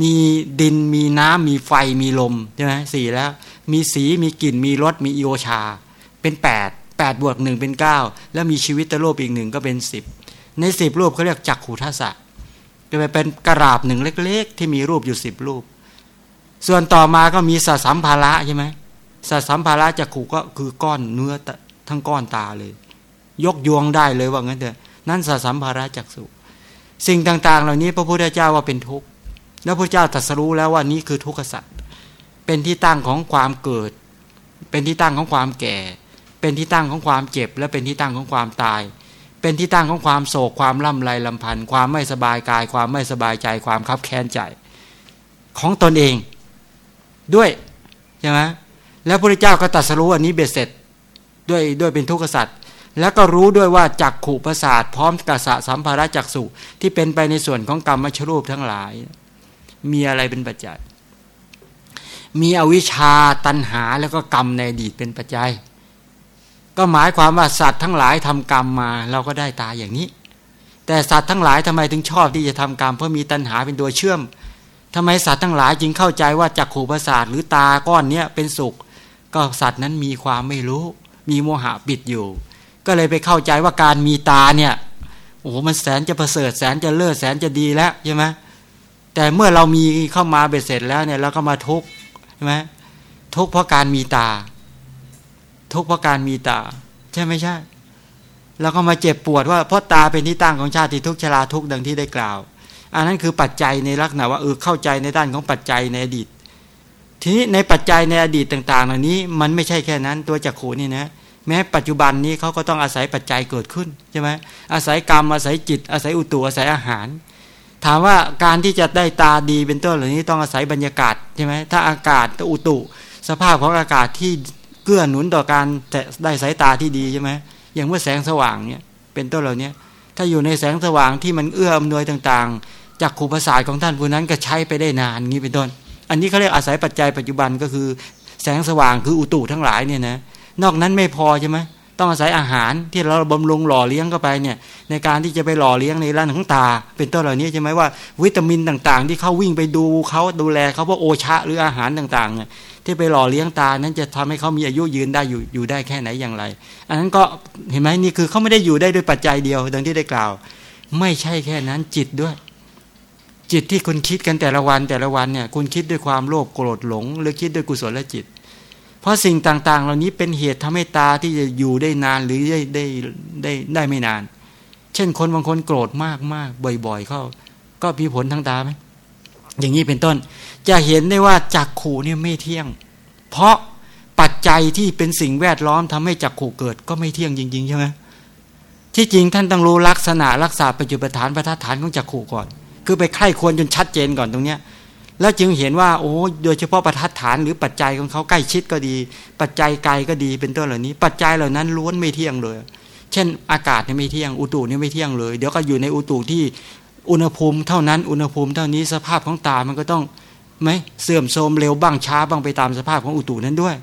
มีดินมีน้ำมีไฟมีลมใช่ไหมสี่แล้ว มีสีมีกลิ่นมีรสมีอิโอชา เป็นแปดแปดบวกหนึ่งเป็นเก้าแล้วมีชีวิตตะโลบอีกหนึ่งก็เป็นสิบในสิบรูปเขาเรียกจักขูทัศะจะไปเป็นกระราบหนึ่งเล็ก ๆ ที่มีรูปอยู่สิบรูป ส่วนต่อมาก็มีสัสัมภาระใช่ไหมสัสัมภาระจักขูก็คือก้อนเนื้อทั้งก้อนตาเลย ยกยวงได้เลยว่างั้นเถอะนั่นสัสัมภาระจักสุสิ่งต่าง ๆ เหล่านี้พระพุทธเจ้าว่าเป็นทุกข์ แล้วพระเจ้าตรัสรู้แล้วว่านี้คือทุกขสัตว์เป็นที่ตั้งของความเกิด เป็นที่ตั้งของความแก่ เป็นที่ตั้งของความเจ็บ และเป็นที่ตั้งของความตาย เป็นที่ตั้งของความโศกความล่ำไรลำพันธ์ความไม่สบายกาย ความไม่สบายใจ ความคับแค้นใจ ของตนเอง ด้วยใช่ไหมแล้วพระเจ้าก็ตรัสรู้อันนี้เบ็ดเสร็จด้วยด้วยเป็นทุกขสัตว์แล้วก็รู้ด้วยว่าจักขู่ประสาทพร้อมกษะสัมภาระจักสุที่เป็นไปในส่วนของกรรมมชรูปทั้งหลาย มีอะไรเป็นปัจจัย มีอวิชชาตันหาแล้วก็กรรมในอดีตเป็นปัจจัย ก็หมายความว่าสัตว์ทั้งหลายทำกรรมมา เราก็ได้ตาอย่างนี้ แต่สัตว์ทั้งหลายทำไมถึงชอบที่จะทำกรรม เพราะมีตันหาเป็นตัวเชื่อมทำไมสัตว์ทั้งหลายจึงเข้าใจว่าจักขู่ประสาทหรือตาก้อนเนี้ยเป็นสุข ก็สัตว์นั้นมีความไม่รู้ มีโมหะปิดอยู่ ก็เลยไปเข้าใจว่าการมีตาเนี่ยโอ้โหมันแสนจะประเสริฐแสนจะเลิศแสนจะดีแล้วใช่ไหม แต่เมื่อเรามีเข้ามาเบ็ดเสร็จแล้วเนี่ยเราก็มาทุกข์ใช่ไหมทุกข์เพราะการมีตา ทุกข์เพราะการมีตา ใช่ไม่ใช่ แล้วก็มาเจ็บปวดว่าเพราะตาเป็นที่ตั้งของชาติทุกชราทุกดังที่ได้กล่าว อันนั้นคือปัจจัยในลักษณะว่าเออเข้าใจในด้านของปัจจัยในอดีต ทีนี้ในปัจจัยในอดีตต่างๆ เหล่านี้ มันไม่ใช่แค่นั้นตัวจักรขูนี่นะแม้ปัจจุบันนี้เขาก็ต้องอาศัยปัจจัยเกิดขึ้นใช่ไหมอาศัยกรรมอาศัยจิต อาศัยอุตุอาศัยอาหาร ถามว่าการที่จะได้ตาดีเป็นต้นเหล่านี้ต้องอาศัยบรรยากาศใช่ไหมถ้าอากาศอุตุ สภาพของอากาศที่เกื้อหนุนต่อการได้สายตาที่ดีใช่ไหมอย่างเมื่อแสงสว่างเนี่ยเป็นต้นเหล่านี้ถ้าอยู่ในแสงสว่างที่มันเอื้ออำนวยต่างๆ จากขูภาษาของท่านผู้นั้นก็ใช้ไปได้นานงี้เป็นต้น อันนี้เขาเรียกอาศัยปัจจัยปัจจุบันก็คือ แสงสว่างคืออุตุทั้งหลายเนี่ยนะนอกนั้นไม่พอใช่ไหม ต้องอาศัยอาหารที่เราบำรุงหล่อเลี้ยงเข้าไปเนี่ยในการที่จะไปหล่อเลี้ยงในร่างของตา เป็นต้นเหล่านี้ใช่ไหมว่าวิตามินต่างๆ ที่เขาวิ่งไปดูเขาดูแลเขาว่าโอชะหรืออาหารต่างๆเนี่ยที่ไปหล่อเลี้ยงตานั้นจะทำให้เขามีอายุยืนได้อยู่อยู่ได้แค่ไหนอย่างไร อันนั้นก็เห็นไหมนี่คือเขาไม่ได้อยู่ได้ด้วยปัจจัยเดียวดังที่ได้กล่าว ไม่ใช่แค่นั้นจิตด้วย จิตที่คุณคิดกันแต่ละวันแต่ละวันเนี่ยคุณคิดด้วยความโลภโกรธหลง หรือคิดด้วยกุศลและจิต เพราะสิ่งต่าง ๆ เหล่านี้เป็นเหตุทำให้ตาที่จะอยู่ได้นานหรือได้ได้ได้ได้ไม่นาน เช่นคนบางคนโกรธมากมากบ่อย ๆ เข้า ก็มีผลทางตาไหมอย่างนี้เป็นต้น จะเห็นได้ว่าจักขู่เนี่ยไม่เที่ยง เพราะปัจจัยที่เป็นสิ่งแวดล้อมทำให้จักขู่เกิดก็ไม่เที่ยงจริงๆใช่ไหมที่จริงท่านต้องรู้ลักษณะรักษาปัจจุบันฐานประทัดฐานของจักขู่ก่อน คือไปไข้ควรจนชัดเจนก่อนตรงเนี้ย แล้วจึงเห็นว่าโอ้โดยเฉพาะประทัดฐานหรือปัจจัยของเขาใกล้ชิดก็ดี ปัจจัยไกลก็ดีเป็นต้นเหล่านี้ ปัจจัยเหล่านั้นล้วนไม่เที่ยงเลย เช่น อากาศเนี่ยไม่เที่ยงอุตุเนี่ยไม่เที่ยงเลย เดี๋ยวก็อยู่ในอุตุที่อุณหภูมิเท่านั้นอุณหภูมิเท่านี้สภาพของตามันก็ต้องไหมเสื่อมโทรมเร็วบ้างช้าบ้างไปตามสภาพของอุตุนั้นด้วย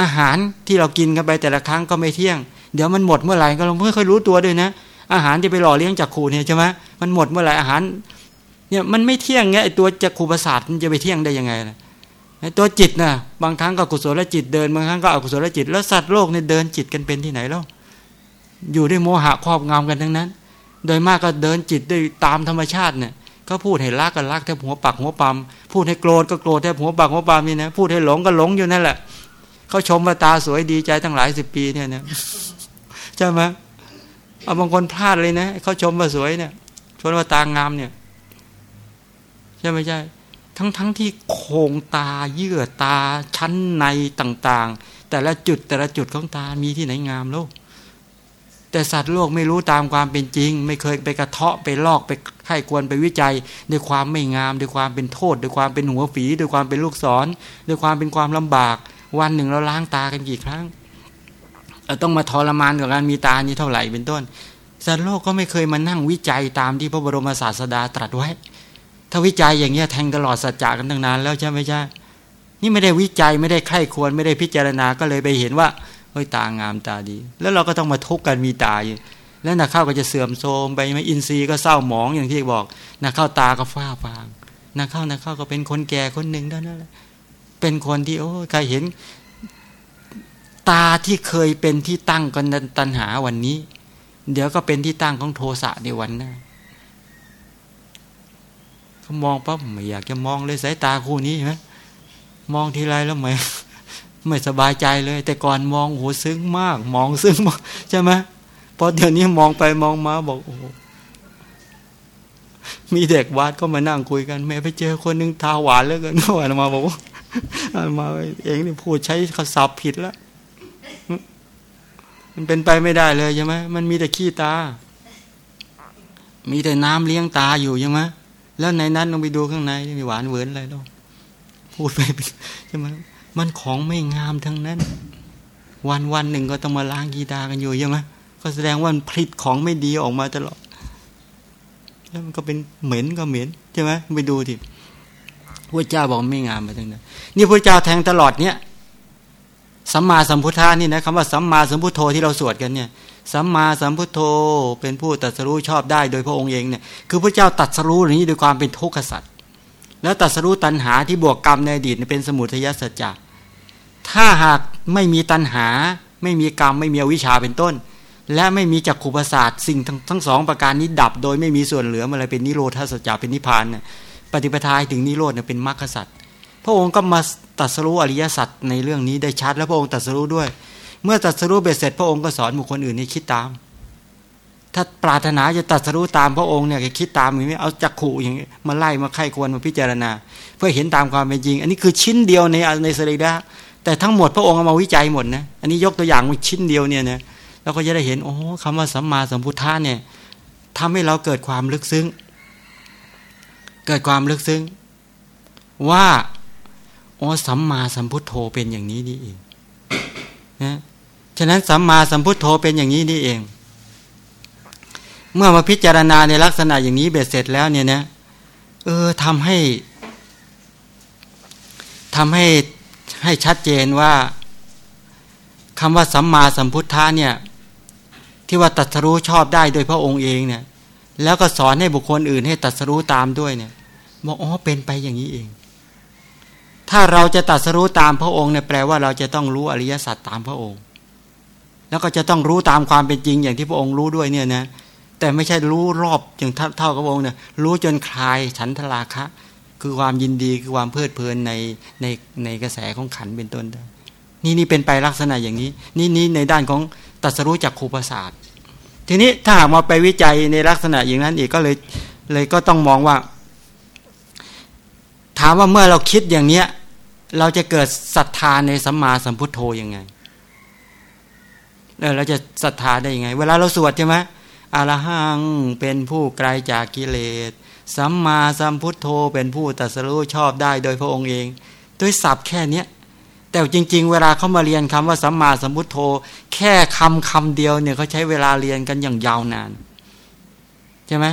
อาหารที่เรากินกันไปแต่ละครั้งก็ไม่เที่ยง เดี๋ยวมันหมดเมื่อไหร่ก็เราไม่ค่อยรู้ตัวด้วยนะ อาหารที่ไปหล่อเลี้ยงจากขูเนี่ยใช่ไหมมันหมดเมื่อไหร่อาหาร เนี่ยมันไม่เที่ยงไงไอตัวจักขูประสาทมันจะไปเที่ยงได้ยังไงนะไอตัวจิตนะบางครั้งก็กุศลจิตเดินบางครั้งก็อกุศลจิต แล้วสัตว์โลกเนี่ยเดินจิตกันเป็นที่ไหนแล้วอยู่ด้วยโมหะครอบงำกันทั้งนั้น โดยมากก็เดินจิตด้วยตามธรรมชาติเนี่ยก็พูดให้รักก็รักแทบหัวปักหัวปั๊มพูดให้โกรธก็โกรธแทบหัวปักหัวปั๊มนี่นะพูดให้หลงก็หลงอยู่นั่นแหละเขาชมว่าตาสวยดีใจตั้งหลายสิบปีเนี่ยนะใช่ไหมเอาบางคนพลาดเลยนะเขาชมว่าสวยเนี่ยชมว่าตางามเนี่ย ใช่ไหมใช่ ทั้งทั้งที่โครงตาเยื่อตาชั้นในต่างๆ แต่ละจุดแต่ละจุดของตามีที่ไหนงามโลกแต่สัตว์โลกไม่รู้ตามความเป็นจริง ไม่เคยไปกระเทาะไปลอกไปไข้ควรไปวิจัยด้วยความไม่งามด้วยความเป็นโทษด้วยความเป็นหัวฝีด้วยความเป็นลูกศรด้วยความเป็นความลำบาก วันหนึ่งเราล้างตากันกี่ครั้งเราต้องมาทรมานกับการมีตานี้เท่าไหร่เป็นต้นสัตว์โลกก็ไม่เคยมานั่งวิจัยตามที่พระบรมศาสดาตรัสไว้ ถ้าวิจัยอย่างเงี้ยแทงตลอดสัจจะกันตั้งนานแล้วใช่ไหมใช่นี่ไม่ได้วิจัยไม่ได้ใคร่ควรไม่ได้พิจารณาก็เลยไปเห็นว่าเฮ้ยตางามตาดี แล้วเราก็ต้องมาทุกข์กันมีตาอยู่แล้วนักเข้าก็จะเสื่อมโทรมไปไม่อินทรีย์ก็เศร้าหมองอย่างที่บอกนักเข้าตาก็ฟ้าฟางนักเข้านักเข้าก็เป็นคนแก่คนหนึ่งเท่านั้นแหละเป็นคนที่โอ้ใครเห็น ตาที่เคยเป็นที่ตั้งกันตัณหาวันนี้ เดี๋ยวก็เป็นที่ตั้งของโทสะในวันหน้า เขามองปั๊บไม่อยากจะมองเลยสายตาคู่นี้ใช่ไหมมองทีไรแล้วไม่ไม่สบายใจเลย แต่ก่อนมองโหซึ้งมาก มองซึ้งมากใช่ไหมพอเดี๋ยวนี้มองไปมองมาบอกโอ้มีเด็กวัดก็มานั่งคุยกันแม่ไปเจอคนนึงทาหวานแล้วกันหวานมาบอกว่ามาเองนี่พูดใช้คำศัพท์ผิดแล้วมันเป็นไปไม่ได้เลยใช่ไหมมันมีแต่ขี้ตา มีแต่น้ำเลี้ยงตาอยู่ใช่ไหม แล้วในนั้นลองไปดูข้างในมีหวานเหวินอะไรหรอพูดไปใช่ไหมมันของไม่งามทั้งนั้น วันวันหนึ่งก็ต้องมาล้างกีตากันอยู่ใช่ไหมก็แสดงว่ามันผลิตของไม่ดีออกมาตลอดแล้วมันก็เป็นเหม็นก็เหม็นใช่ไหมไปดูดิพระเจ้าบอกไม่งามไปทั้งนั้น นี่พระเจ้าแทงตลอดเนี่ยสัมมาสัมพุทธานี่นะคำว่าสัมมาสัมพุทโธที่เราสวดกันเนี่ย สัมมาสัมพุทโธเป็นผู้ตัดสรู้ชอบได้โดยพระองค์เองเนี่ยคือพระเจ้าตัดสรู้อย่างนี้โดยความเป็นทุกขสัตว์แล้วตัดสรู้ตัณหาที่บวกกรรมในอดีตเป็นสมุทัยสัจจะถ้าหากไม่มีตัณหา ไม่มีกรรมไม่มีวิชาเป็นต้น และไม่มีจักขุประสาทสิ่งทั้งสองประการนี้ดับ โดยไม่มีส่วนเหลืออะไรเป็นนิโรธาสัจจะเป็นนิพพานเนี่ยปฏิปทาถึงนิโรธเนี่ยเป็นมรรคสัตว์พระองค์ก็มาตัดสรู้อริยสัจในเรื่องนี้ได้ชัด แล้วพระองค์ตัดสรู้ด้วย เมื่อตัดสรู้เบ็ดเสร็จพระองค์ก็สอนบุคคลอื่นให้คิดตาม ถ้าปรารถนาจะตัดสรู้ตามพระองค์เนี่ยคิดตามอย่างนี้เอาจักขู่อย่างนี้มาไล่มาไข้ควรมาพิจารณา เพื่อเห็นตามความเป็นจริง อันนี้คือชิ้นเดียวในในสรีระแต่ทั้งหมดพระองค์เอามาวิจัยหมดนะอันนี้ยกตัวอย่างมาชิ้นเดียวเนี่ยนะเราก็จะได้เห็นโอ้คำว่าสัมมาสัมพุทธะเนี่ยทำให้เราเกิดความลึกซึ้ง เกิดความลึกซึ้ง ว่าโอ๋อสัมมาสัมพุทโธเป็นอย่างนี้นี่เอง นะฉะนั้นสัมมาสัมพุทโธเป็นอย่างนี้นี่เอง เมื่อมาพิจารณาในลักษณะอย่างนี้เบ็ดเสร็จแล้วเนี่ยนะเออทำให้ทำให้ให้ชัดเจนว่าคำว่าสัมมาสัมพุทธะเนี่ยที่ว่าตัดสรู้ชอบได้โดยพระองค์เองเนี่ยแล้วก็สอนให้บุคคลอื่นให้ตัดสรู้ตามด้วยเนี่ยบอกอ๋อเป็นไปอย่างนี้เอง ถ้าเราจะตัดสรู้ตามพระองค์เนี่ยแปลว่าเราจะต้องรู้อริยสัจตามพระองค์ แล้วก็จะต้องรู้ตามความเป็นจริงอย่างที่พระองค์รู้ด้วยเนี่ยนะแต่ไม่ใช่รู้รอบอย่างเท่ากับองค์เนี่ยรู้จนคลายฉันทราคะ คือความยินดีคือความเพลิดเพลินในในในกระแสของขันเป็นต้นนี่นี่เป็นไปลักษณะอย่างนี้ นี่นี่ในด้านของตัดสรู้จากครูประสาททีนี้ถ้าหากมาไปวิจัยในลักษณะอย่างนั้นอีกก็เลยเลยก็ต้องมองว่า ถามว่าเมื่อเราคิดอย่างเนี้ย เราจะเกิดศรัทธาในสัมมาสัมพุทโธยังไงเออเราจะศรัทธาได้ยังไง เวลาเราสวดใช่ไหมอรหังเป็นผู้ไกลจากกิเลสสัมมาสัมพุทโธเป็นผู้ตัดสู้ชอบได้โดยพระองค์เอง ด้วยศัพท์แค่เนี้ยแต่จริง ๆ เวลาเขามาเรียนคำว่าสัมมาสัมพุทโธ แค่คำคำเดียวเนี่ยเขาใช้เวลาเรียนกันอย่างยาวนาน ใช่ไหม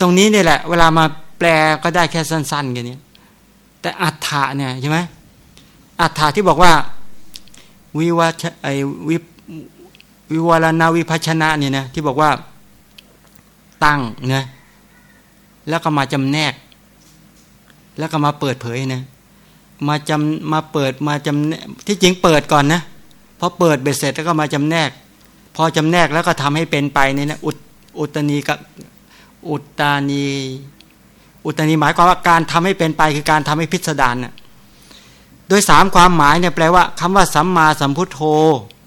ตรงนี้เนี่ยแหละ เวลามา แปลก็ได้แค่สั้นๆกันนี้แต่อัฏฐะเนี่ยใช่ไหมอัฏฐะที่บอกว่าวิวัชไอวิวิวารณาวิพัชนะเนี่ยนะที่บอกว่าตั้งเนี่ยแล้วก็มาจำแนก แล้วก็มาเปิดเผยนะมาจำมาเปิดมาจำที่จริงเปิดก่อนนะพอเปิดเบ็ดเสร็จแล้วก็มาจำแนก พอจำแนกแล้วก็ทำให้เป็นไปเนี่ยนะอุตอุตนีกับอุตตานี อุตนิหมายความว่าการทำให้เป็นไปคือการทำให้พิสดารน่ะโดยสามความหมายเนี่ยแปลว่าคำว่าสัมมาสัมพุทโธ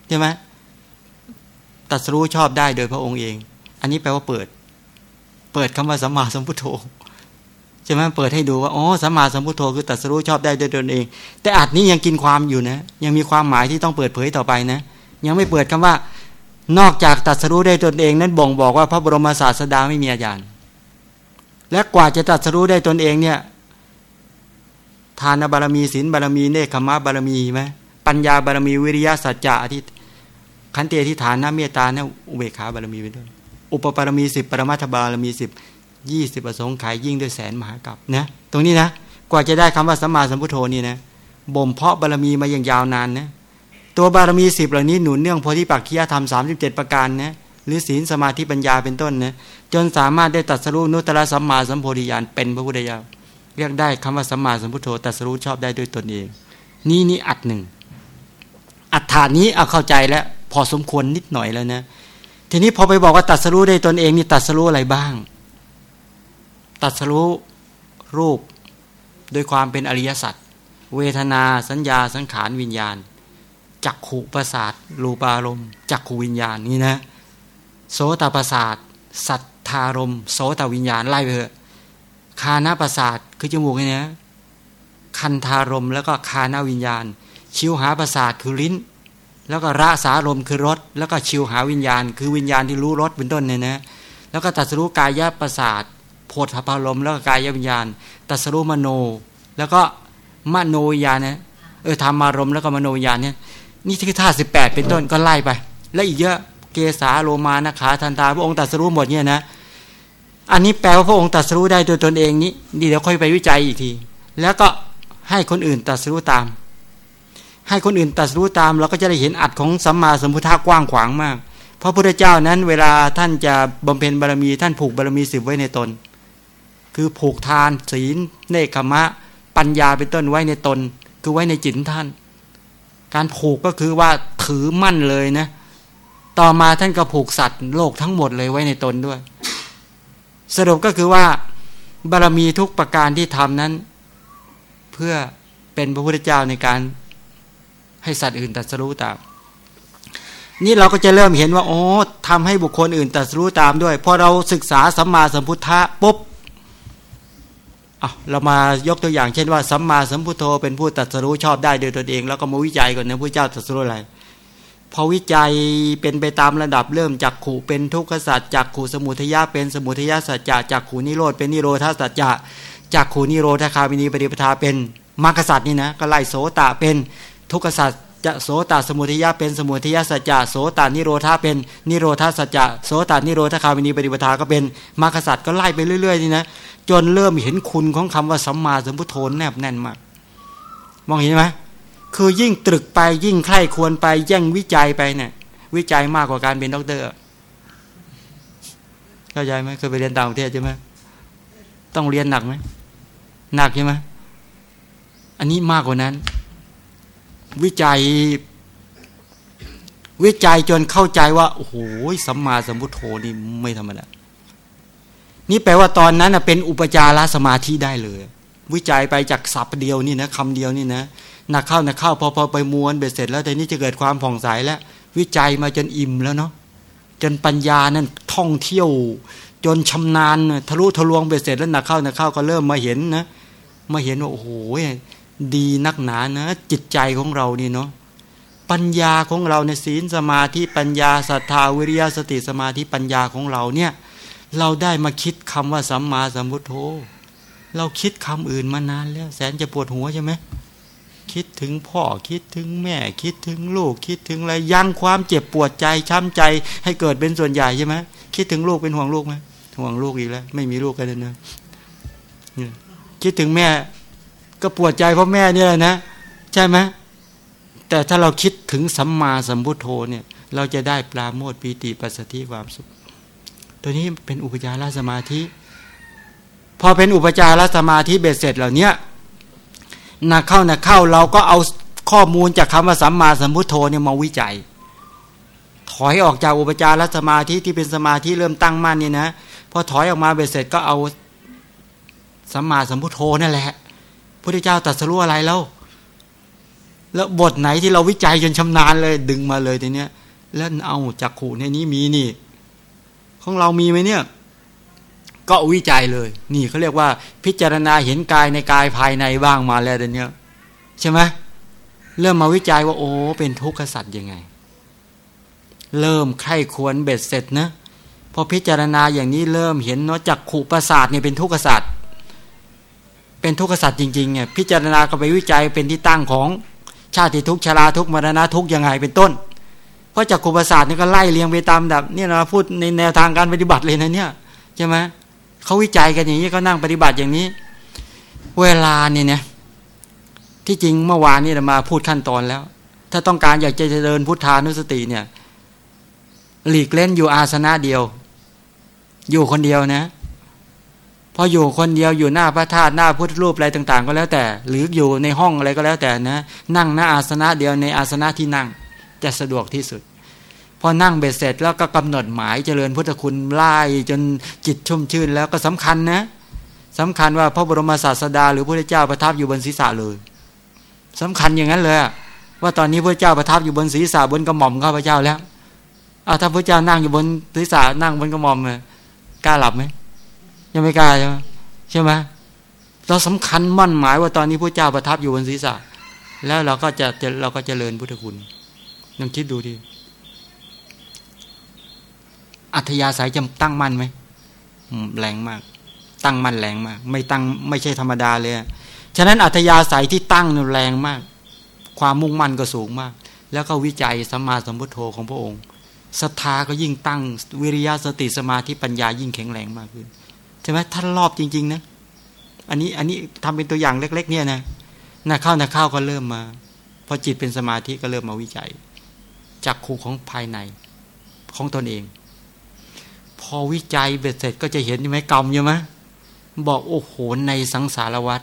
ใช่ไหมตัดสู้ชอบได้โดยพระองค์เอง อันนี้แปลว่าเปิด เปิดคำว่าสัมมาสัมพุทโธใช่ไหมเปิดให้ดูว่าอ๋อสัมมาสัมพุทโธคือตัดสู้ชอบได้โดยตนเอง แต่อัดนี้ยังกินความอยู่นะ ยังมีความหมายที่ต้องเปิดเผยต่อไปนะ ยังไม่เปิดคำว่า นอกจากตัดสู้ได้ตนเอง นั้นบ่งบอกว่าพระบรมศาสดาไม่มีอาจารย์ และกว่าจะตัดสรู้ได้ตนเองเนี่ย ทานบารมีศีลบารมีเนคขมะบารมีไหมปัญญาบารมีวิริยะสัจจะอธิขันเตียที่ฐานน้าเมตตาเนี่ยอุเบกขาบารมีไปด้วยอุปปารมีสิบปรมาทบารมีสิบยี่สิบประสงค์ขายยิ่งด้วยแสนมหากรัปนะตรงนี้นะกว่าจะได้คำว่าสัมมาสัมพุทโธนี่นะบ่มเพาะบารมีมาอย่างยาวนานนะตัวบารมีสิบเหล่านี้หนุนเนื่องโพธิปักขียธรรมสามสิบเจ็ดประการนะ หรือศีลสมาธิปัญญาเป็นต้นนะจนสามารถได้ตัดสรุนุตตะสัมมาสัมโพธิญาณเป็นพระพุทธเจ้าเรียกได้คำว่าสัมมาสัมพุทโธตัดสรุชอบได้ด้วยตนเอง นี่นี่อัดหนึ่งอัฏฐานนี้เอาเข้าใจแล้ว พอสมควรนิดหน่อยแล้วนะทีนี้พอไปบอกว่าตัดสรุได้ตนเองนี่ตัดสรุอะไรบ้าง ตัดสรุรูปโดยความเป็นอริยสัจเวทนาสัญญาสังขารวิญญาณจักขุประสาทรูปารมณ์จักขูวิญญาณนี่นะ โสตประสาท สัทธารม โสตวิญญาณไล่ไปเถอะคานาประสาทคือจมูกเนี่ยคันธารมแล้วก็คานาวิญญาณ ชิวหาประสาทคือลิ้น แล้วก็ระสารมคือรสแล้วก็ชิวหาวิญญาณ คือวิญญาณที่รู้รสเป็นต้นเนี่ยนะแล้วก็ตัสรู้กายประสาทโพธพารมแล้วก็กายวิญญาณตัสรู้มโน แล้วก็มโนวิญญาณนะเออธรรมารมแล้วก็มโนวิญญาณเนี่ยนี่คือธาตุสิบแปดเป็นต้นก็ไล่ไป และอีกเยอะ เกสาโลมานาขาทันตาพระองค์ตัดสรู้หมดเนี่ยนะ อันนี้แปลว่าพระองค์ตัดสรู้ได้โดยตนเองนี้ดีเดี๋ยวค่อยไปวิจัยอีกที แล้วก็ให้คนอื่นตัดสรู้ตาม ให้คนอื่นตัดสรู้ตามเราก็จะได้เห็นอัดของสัมมาสัมพุทธะกว้างขวางมาก เพราะพระเจ้านั้น เวลาท่านจะบำเพ็ญบารมีท่านผูกบารมีสิบไว้ในตน คือผูกทานศีลเนคขมะ ปัญญาเป็นต้นไว้ในตน คือไว้ในจิตท่าน การผูกก็คือว่าถือมั่นเลยนะ ต่อมาท่านก็ผูกสัตว์โลกทั้งหมดเลยไว้ในตนด้วย สรุปก็คือว่า บารมีทุกประการที่ทำนั้น เพื่อเป็นพระพุทธเจ้าในการให้สัตว์อื่นตัดสู้ตามนี่เราก็จะเริ่มเห็นว่าโอ้ทำให้บุคคลอื่นตัดสู้ตามด้วยพอเราศึกษาสัมมาสัมพุทธะปุ๊บเรามายกตัวอย่างเช่นว่าสัมมาสัมพุทโธเป็นผู้ตัดสรู้ชอบได้โดยตนเอง แล้วก็มาวิจัยก่อนนะพระเจ้าตัดสรู้อะไร พอวิจัยเป็นไปตามระดับเริ่มจากขู่เป็นทุกขสัจจากขู่สมุทยะเป็นสมุทยะสัจจะจากขู่นิโรธเป็นนิโรธาสัจจะจากขู่นิโรธคามินีปฏิปทาเป็นมรรคสัจนี่นะก็ไล่โสตะเป็นทุกขสัจจะโสตะสมุทัยะเป็นสมุทัยสัจจะโสตะนิโรธะเป็นนิโรธะสัจจะโสตะนิโรธคามินีปฏิปทาก็เป็นมรรคสัจก็ไล่ไปเรื่อยๆนี่นะจนเริ่มเห็นคุณของคำว่าสัมมาสัมพุทโธแนบแน่นมาก มองเห็นไหม คือยิ่งตรึกไปยิ่งใคร่ครวญไปยิ่งวิจัยไปเนี่ย วิจัยมากกว่าการเป็นด็อกเตอร์เข้าใจไหมเคยไปเรียนต่างประเทศใช่ไหมต้องเรียนหนักไหมหนักใช่ไหมอันนี้มากกว่านั้น วิจัย วิจัยจนเข้าใจว่าโอ้โหสัมมาสัมพุทโธนี่ไม่ธรรมดานี่แปลว่าตอนนั้นเป็นอุปจารสมาธิได้เลย วิจัยไปจากศัพท์เดียวนี่นะคำเดียวนี่นะ หนักเข้าหนักเข้าพอพอไปม้วนเบ็ดเสร็จแล้วแต่นี่จะเกิดความผ่องใสแล้ว วิจัยมาจนอิ่มแล้วเนาะจนปัญญานั้นท่องเที่ยว จนชำนาญทะลุทะลวงเบ็ดเสร็จแล้วหนักเข้าหนักเข้าก็เริ่มมาเห็นนะมาเห็นว่าโอ้โหดีนักหนานะ จิตใจของเรานี่เนาะปัญญาของเราในศีลสมาธิปัญญาศรัทธาวิริยะสติสมาธิปัญญาของเราเนี่ย เราได้มาคิดคำว่าสัมมาสัมพุทโธเราคิดคำอื่นมานานแล้ว แสนจะปวดหัวใช่ไหม คิดถึงพ่อคิดถึงแม่ คิดถึงลูกคิดถึงอะไรยังความเจ็บปวดใจช้ำใจ ให้เกิดเป็นส่วนใหญ่ใช่ไหมคิดถึงลูกเป็นห่วงลูกไหมห่วงลูกอีกแล้ว ไม่มีลูกกันเลยนะคิดถึงแม่ ก็ปวดใจเพราะแม่เนี่ยนะใช่ไหมแต่ถ้าเราคิดถึงสัมมาสัมพุทโธเนี่ย เราจะได้ปลาโมดปีติปัสสติความสุข ตัวนี้เป็นอุปจารสมาธิ พอเป็นอุปจารสมาธิเบ็ดเสร็จเหล่านี้ นักเข้านักเข้าเราก็เอาข้อมูลจากคำว่าสัมมาสัมพุทโธเนี่ยมาวิจัย ถอยออกจากอุปจารสมาธิที่เป็นสมาธิเริ่มตั้งมั่นนี่นะพอถอยออกมาเบ็ดเสร็จก็เอาสัมมาสัมพุทโธนั่นแหละพระเจ้าตรัสรู้อะไรแล้ว แล้วบทไหนที่เราวิจัยจนชำนาญเลย ดึงมาเลยทีเนี้ยแล้วเอาจากขู่ในนี้มีนี่ ของเรามีไหมเนี่ย ก็วิจัยเลย นี่เขาเรียกว่า พิจารณาเห็นกายในกายภายในบ้างมาแล้วเดี๋ยวนี้ใช่ไหมเริ่มมาวิจัยว่า โอ้เป็นทุกข์สัตว์ยังไง เริ่มไข้ควรเบ็ดเสร็จนะพอพิจารณาอย่างนี้เริ่มเห็นเนาะจากขู่ประสาทเนี่ยเป็นทุกข์สัตว์เป็นทุกข์สัตว์จริงๆเนี่ยพิจารณาก็ไปวิจัยเป็นที่ตั้งของชาติทุกข์ชราทุกข์มรณะทุกข์ยังไงเป็นต้น เพราะจากขุประสาทนี่ก็ไล่เลียงไปตามแบบเนี่เราพูดในแนวทางการปฏิบัติเลยนะเนี่ยใช่ไหม เขาวิจัยกันอย่างนี้เขานั่งปฏิบัติอย่างนี้ เวลาเนี่ยเนี่ยที่จริงเมื่อวานนี้เรามาพูดขั้นตอนแล้ว ถ้าต้องการอยากจะเจริญพุทธานุสติเนี่ย หลีกเล่นอยู่อาสนะเดียว อยู่คนเดียวนะพออยู่คนเดียวอยู่หน้าพระธาตุหน้าพุทธรูปอะไรต่าง ๆ ก็แล้วแต่ หรืออยู่ในห้องอะไรก็แล้วแต่นะ นั่งหน้าอาสนะเดียวในอาสนะที่นั่งจะสะดวกที่สุด อนั่งเบ็ดเสร็จแล้วก็กำหนดหมายเจริญพุทธคุณไล่จนจิตชุ่มชื่นแล้วก็สำคัญนะสำคัญว่าพระบรมศาสดาหรือพระเจ้าประทับอยู่บนศีรษะเลยสำคัญอย่างนั้นเลยว่าตอนนี้พระเจ้าประทับอยู่บนศีรษะบนกระหม่อมข้าพเจ้าแล้วเอาถ้าพระเจ้านั่งอยู่บนศีรษะนั่งบนกระหม่อมกล้าหลับไหมยังไม่กล้าใช่ไหมใช่ไหมเราสำคัญมั่นหมายว่าตอนนี้พระเจ้าประทับอยู่บนศีรษะ แล้วเราก็จะเราก็จเจริญพุทธคุณลองคิดดูดิ อัธยาศัยจะตั้งมั่นไหมแรงมาก ตั้งมั่นแรงมาก ไม่ตั้งไม่ใช่ธรรมดาเลยฉะนั้นอัธยาศัยที่ตั้งแรงมาก ความมุ่งมั่นก็สูงมาก แล้วก็วิจัยสัมมาสัมพุทโธของพระองค์ศรัทธาก็ยิ่งตั้งวิริยะสติสมาธิปัญญายิ่งแข็งแรงมากขึ้นใช่ไหมท่านรอบจริง ๆ นะ อันนี้อันนี้ทำเป็นตัวอย่างเล็ก ๆ เนี่ยนะนาข้าวนาข้าก็เริ่มมาพอจิตเป็นสมาธิก็เริ่มมาวิจัยจากครูของภายในของตนเอง พอวิจัยเบ็ดเสร็จก็จะเห็นใช่ไหมกรรมใช่ไหมบอกโอ้โหในสังสารวัฏ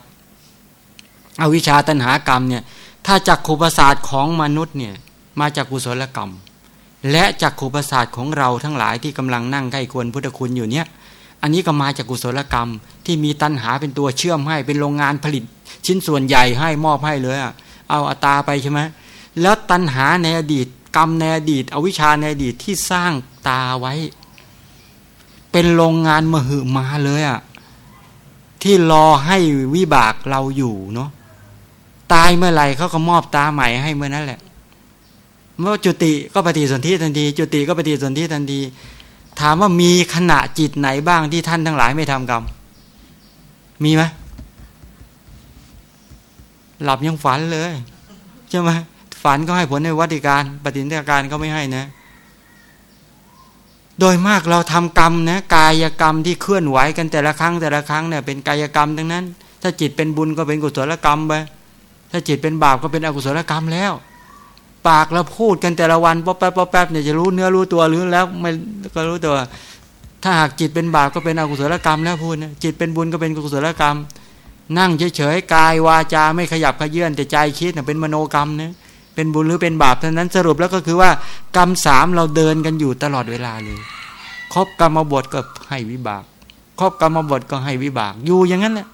อวิชาตัณหากรรมเนี่ย ถ้าจากขูประสาทของมนุษย์เนี่ย มาจากกุศลกรรม และจากขูประสาทของเราทั้งหลายที่กำลังนั่งใกล้ควรพุทธคุณอยู่เนี่ย อันนี้ก็มาจากกุศลกรรม ที่มีตัณหาเป็นตัวเชื่อมให้เป็นโรงงานผลิต ชิ้นส่วนใหญ่ให้มอบให้เลยอะเอาอัตาไปใช่ไหมแล้วตัณหาในอดีตกรรมในอดีต อวิชชาในอดีตที่สร้างตาไว้ เป็นโรงงานมหึมาเลยอะที่รอให้วิบากเราอยู่เนาะตายเมื่อไหร่เขาก็มอบตาใหม่ให้เมื่อนั้นแหละเมื่อจุติก็ปฏิสนธิทันที จุติก็ปฏิสนธิทันที ถามว่ามีขณะจิตไหนบ้างที่ท่านทั้งหลายไม่ทำกรรม มีไหมหลับยังฝันเลยใช่ไหมฝันก็ให้ผลในวัติการ ปฏิทินการก็ไม่ให้นะ โดยมากเราทำกรรมนะกายกรรมที่เคลื่อนไหวกันแต่ละครั้งแต่ละครั้งเนี่ยเป็นกายกรรมทั้งนั้น ถ้าจิตเป็นบุญก็เป็นกุศลกรรมไปถ้าจิตเป็นบาปก็เป็นอกุศลกรรมแล้ว ปากเราพูดกันแต่ละวันป๊อปแป๊บป๊อปแป๊บเนี่ยจะรู้เนื้อรู้ตัวหรือแล้วไม่ก็รู้ตัว ถ้าหากจิตเป็นบาปก็เป็นอกุศลกรรมแล้วพูดนะจิตเป็นบุญก็เป็นกุศลกรรม นั่งเฉยๆกายวาจาไม่ขยับขยื่นแต่ใจคิดเป็นมโนกรรมนะ เป็นบุญหรือเป็นบาปเท่านั้นสรุปแล้วก็คือว่ากรรมสามเราเดินกันอยู่ตลอดเวลาเลยครอบกรรมบทก็ให้วิบากครอบกรรมบทก็ให้วิบากอยู่อย่างนั้นแหละ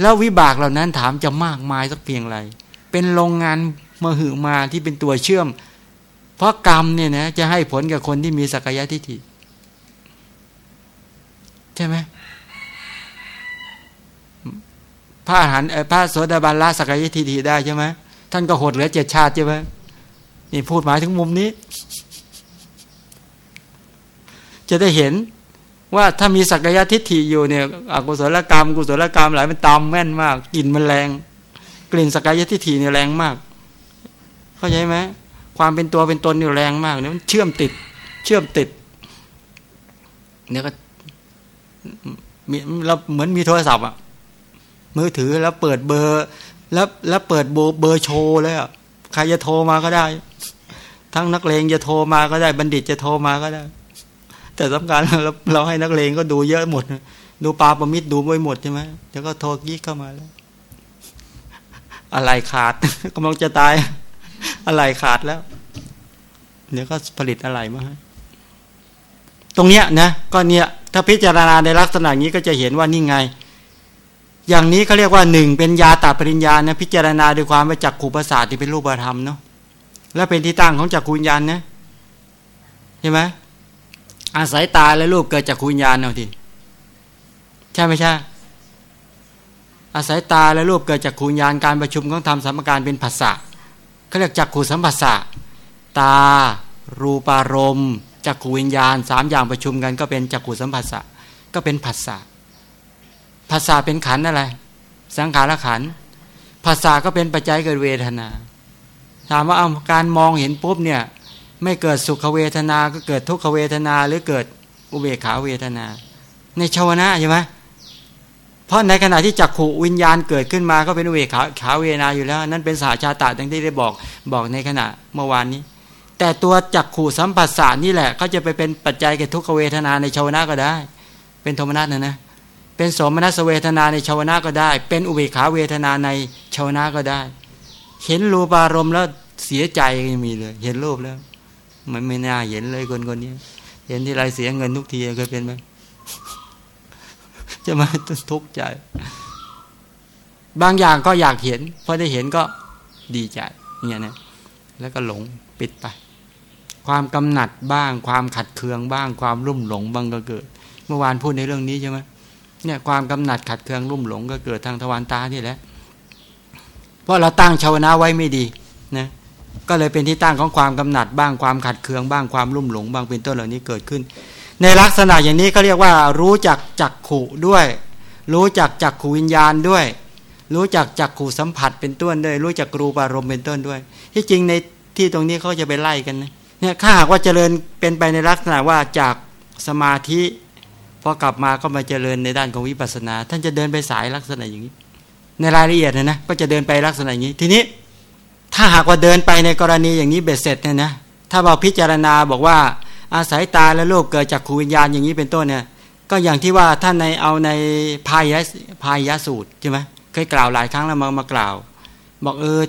แล้ววิบากเหล่านั้นถามจะมากมายสักเพียงไร เป็นโรงงานมหือมาที่เป็นตัวเชื่อม เพราะกรรมเนี่ยนะจะให้ผลกับคนที่มีสักยะทิฏฐิใช่ไหมพระอรหันต์พระโสดาบันละสักยะทิฏฐิได้ใช่ไหม ท่านก็หดเหลือเจ็ดชาติใช่ไหมนี่พูดหมายถึงมุมนี้ จะได้เห็นว่าถ้ามีสักยะทิฏฐิอยู่เนี่ยอกุศลกรรม กุศลกรรมหลายมันตามแม่นมากกลิ่นมันแรง กลิ่นสักยะทิฏฐิเนี่ยแรงมาก เข้าใจไหมความเป็นตัวเป็นตนเนี่ยแรงมากเนี่ยมันเชื่อมติด เชื่อมติด เนี่ยก็มีเราเหมือนมีโทรศัพท์อะมือถือแล้วเปิดเบอร์ แล้วแล้วเปิดเบอร์โชว์เลยอะใครจะโทรมาก็ได้ ทั้งนักเลงจะโทรมาก็ได้บัณฑิตจะโทรมาก็ได้ แต่สำคัญเราเราให้นักเลงก็ดูเยอะหมด ดูปลาประมิตรดูไม่หมดใช่ไหมเดี๋ยวก็โทรกี้เข้ามาแล้ว อะไรขาดกำลังจะตาย อะไรขาดแล้วเดี๋ยวก็ผลิตอะไรมาให้ตรงเนี้ยนะก็เนี้ยถ้าพิจารณาในลักษณะนี้ก็จะเห็นว่านี่ไง อย่างนี้เขาเรียกว่าหนึ่งเป็นยาตาปริญญานะพิจารณาด้วยความว่าจักขูประสาทที่เป็นรูปธรรมเนาะแล้วเป็นที่ตั้งของจักขูญญาณนะใช่ไหมอาศัยตาและรูปเกิดจากขูญญาณเอาทีใช่ไหมใช่อาศัยตาและรูปเกิดจากขูญญาณการประชุมของธรรมสมการเป็นภาษาเขาเรียกจักขูสัมผัสสะตา รูปารมณ์จักขูวิญญาณสามอย่างประชุมกันก็เป็นจักขูสัมผัสสะก็เป็นผัสสะ ภาษาเป็นขันอะไร สังขารขันภาษาก็เป็นปัจจัยเกิดเวทนา ถามว่าเอาการมองเห็นปุ๊บเนี่ย ไม่เกิดสุขเวทนาก็เกิดทุกขเวทนาหรือเกิดอุเบกขาเวทนา ในชาวนะใช่ไหมเพราะในขณะที่จักขูวิญญาณเกิดขึ้นมาก็เป็นอุเวขาขาเวนาอยู่แล้ว นั่นเป็นสาชาตาดังที่ได้บอกบอกในขณะเมื่อวานนี้ แต่ตัวจักขู่สัมผัสสานี่แหละเขาจะไปเป็นปัจจัยแก่ทุกขเวทนาในชาวนะก็ได้ เป็นโทมนัสนะนะ เป็นสมนัสเวทนาในชาวนะก็ได้ เป็นอุเบกขาเวทนาในชาวนะก็ได้ เห็นรูปารมณ์แล้วเสียใจมีเลย เห็นรูปแล้ว มันไม่น่าเห็นเลยคนคนนี้ เห็นที่ไรเสียเงินทุกทีเคยเป็นไหมจะมาทุกข์ใจ บางอย่างก็อยากเห็นพอได้เห็นก็ดีใจอย่างนี้นะแล้วก็หลงปิดไป ความกำหนัดบ้าง ความขัดเคืองบ้าง ความรุ่มหลงบ้างก็เกิด เมื่อวานพูดในเรื่องนี้ใช่ไหม เนี่ยความกำหนัดขัดเคืองรุ่มหลงก็เกิดทางทวารตาที่แหละเพราะเราตั้งชาวนะไว้ไม่ดีนะก็เลยเป็นที่ตั้งของความกำหนัดบ้างความขัดเคืองบ้างความรุ่มหลง บ้างเป็นต้นเหล่านี้เกิดขึ้น ในลักษณะอย่างนี้เขาเรียกว่า รู้จักจักขู่ด้วย รู้จักจักขูวิญญาณด้วย รู้จักจักขู่สัมผัสเป็นต้นด้วย รู้จักรูปารมณ์เป็นต้นด้วย ที่จริงในที่ตรงนี้เขาจะไปไล่กันนะเนี่ยถ้าหากว่าเจริญเป็นไปในลักษณะว่าจากสมาธิ พอกลับมาก็มาเจริญในด้านของวิปัสสนา ท่านจะเดินไปสายลักษณะอย่างนี้ ในรายละเอียดนะนะก็จะเดินไปลักษณะอย่างนี้ ทีนี้ ถ้าหากว่าเดินไปในกรณีอย่างนี้เบ็ดเสร็จเนี่ยนะถ้าเราพิจารณาบอกว่าอาศัยตาและโลกเกิดจากขูวิญญาณอย่างนี้เป็นต้นเนี่ยก็อย่างที่ว่าท่านในเอาในพายะพายะสูตรใช่ไหมเคยกล่าวหลายครั้งแล้วมามากล่าว บอกเออ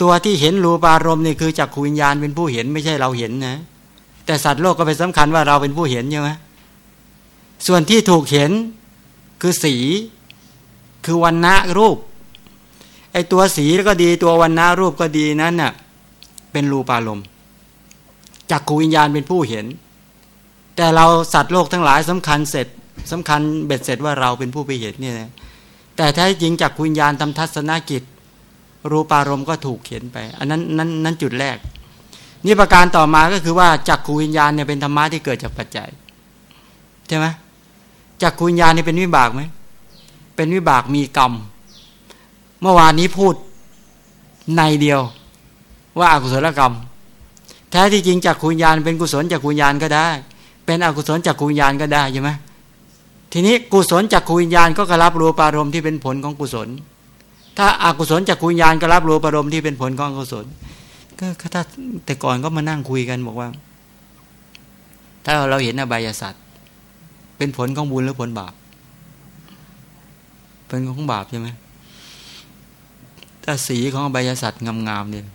ตัวที่เห็นรูปารมณ์นี่คือจากขูวิญญาณเป็นผู้เห็นไม่ใช่เราเห็นนะแต่สัตว์โลกก็เป็นสำคัญว่าเราเป็นผู้เห็นใช่ไหม ส่วนที่ถูกเห็นคือสี คือวันณะรูปไอตัวสีก็ดีตัววันณะรูปก็ดีนั้นน่ะเป็นรูปารมณ์จักขูวิญญาณเป็นผู้เห็น แต่เราสัตว์โลกทั้งหลายสำคัญเสร็จสำคัญเบ็ดเสร็จว่าเราเป็นผู้ไปเห็นเนี่ยนะแต่แท้จริงจักขูวิญญาณทำทัศนกิจ รูปารมณ์ก็ถูกเห็นไป อันนั้นนั้นนั้นจุดแรกนี่ประการต่อมาก็คือว่าจักขูวิญญาณเนี่ยเป็นธรรมะที่เกิดจากปัจจัยใช่ไหม จักขูวิญญาณนี่เป็นวิบากไหมเป็นวิบากมีกรรม เมื่อวานนี้พูดในเดียว ว่าอากุศลกรรม แท้ที่จริงจากคุณญาณเป็นกุศลจากคุณญาณก็ได้ เป็นอกุศลจากคุณญาณก็ได้ใช่ไหมทีนี้กุศลจากคุณญาณก็กรับรู้ปารมณ์ที่เป็นผลของกุศล ถ้าอากุศลจากคุณญาณก็รับรู้ปารมณ์ที่เป็นผลของกุศลก็ถ้าแต่ก่อนก็มานั่งคุยกันบอกว่า ถ้าเราเห็นอบายสัตว์ เป็นผลของบุญหรือผลบาป เป็นของบาปใช่ไหมถ้าสีของอบายสัตว์งามๆเนี่ย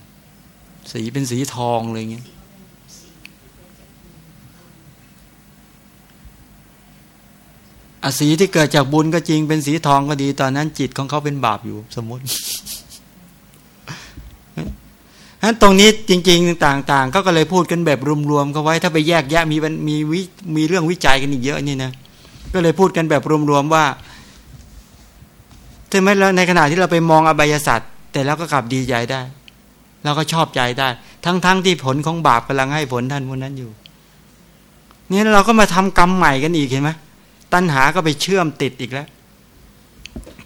สีเป็นสีทองเลยเงี้ยอสีที่เกิดจากบุญก็จริงเป็นสีทองก็ดี ตอนนั้นจิตของเขาเป็นบาปอยู่สมมติ นั้นตรงนี้จริง ๆ ต่างๆก็ก็เลยพูดกันแบบรวมๆเขาไว้ถ้าไปแยกแยะมีมีวิมีเรื่องวิจัยกันอีกเยอะนี่นะก็เลยพูดกันแบบรวมๆว่าถึงแม้แล้วในขณะที่เราไปมองอบายสัตว์แต่แล้วก็กลับดีใจได้เราก็ชอบใจได้ ทั้งๆทที่ผลของบาปกำลังให้ผลท่านพวกนั้นอยู่นี่เราก็มาทำกรรมใหม่กันอีกเห็นไหมตัณหาก็ไปเชื่อมติดอีกแล้ว